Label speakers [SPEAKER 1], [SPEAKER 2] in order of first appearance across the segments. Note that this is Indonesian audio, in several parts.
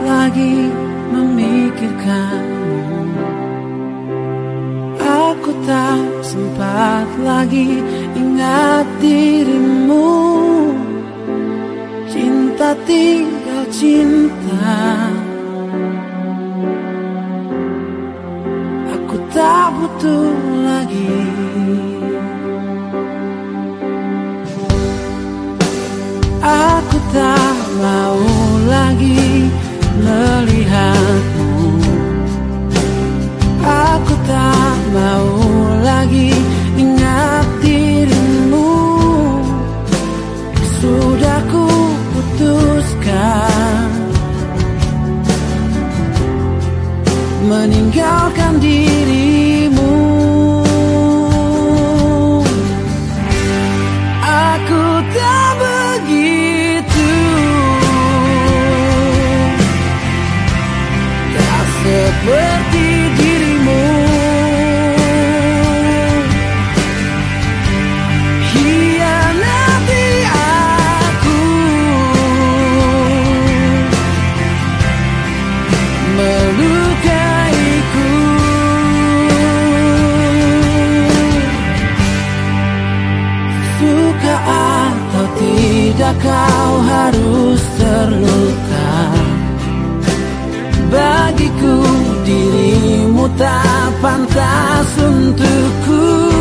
[SPEAKER 1] lagi memikirkanmu. Aku tak sempat lagi ingat dirimu. Cinta tinggal cinta. Aku tak butuh lagi. Aku tak mau lagi melihatmu. Aku tak mau lagi ingat dirimu. Sudah ku putuskan. Meninggalkan dirimu kau harus terluka? Bagiku dirimu tak pantas untukku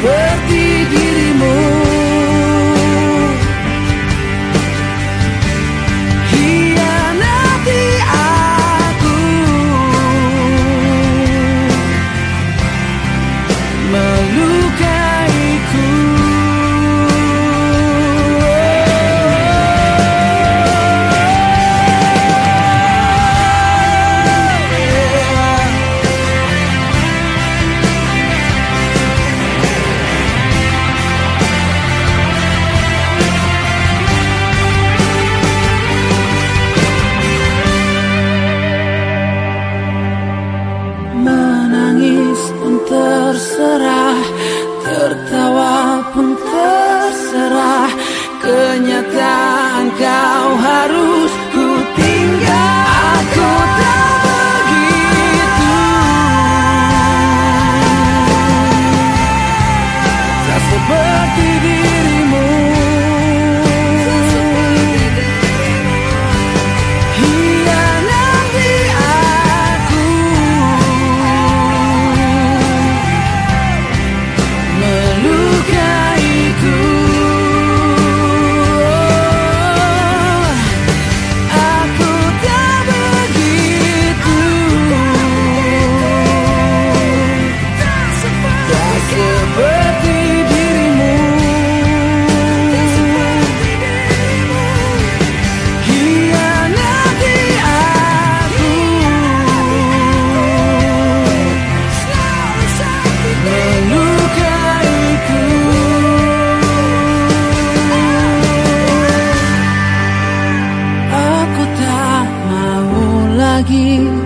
[SPEAKER 1] Perdido cortaba Aku